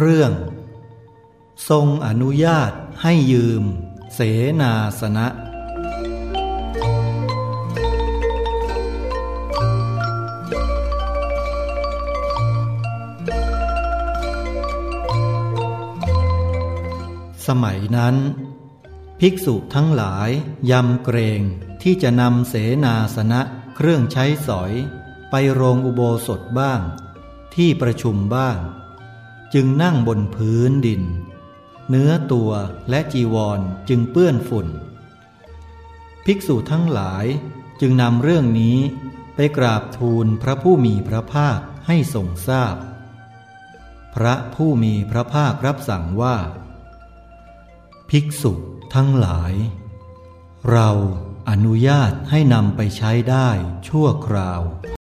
เรื่อง ทรงอนุญาตให้ยืม เสนาสนะ สมัยนั้น ภิกษุทั้งหลายยำเกรงที่จะนำเสนาสนะเครื่องใช้สอย ไปโรงอุโบสถบ้าง ที่ประชุมบ้าง จึงนั่งบนพื้นดิน เนื้อตัวและจีวรจึงเปื้อนฝุ่น ภิกษุทั้งหลายจึงนำเรื่องนี้ไปกราบทูลพระผู้มีพระภาคให้ทรงทราบพพระผู้มีพระภาครับสั่งว่า ภิกษุทั้งหลาย เราอนุญาตให้นำไปใช้ได้ชั่วคราว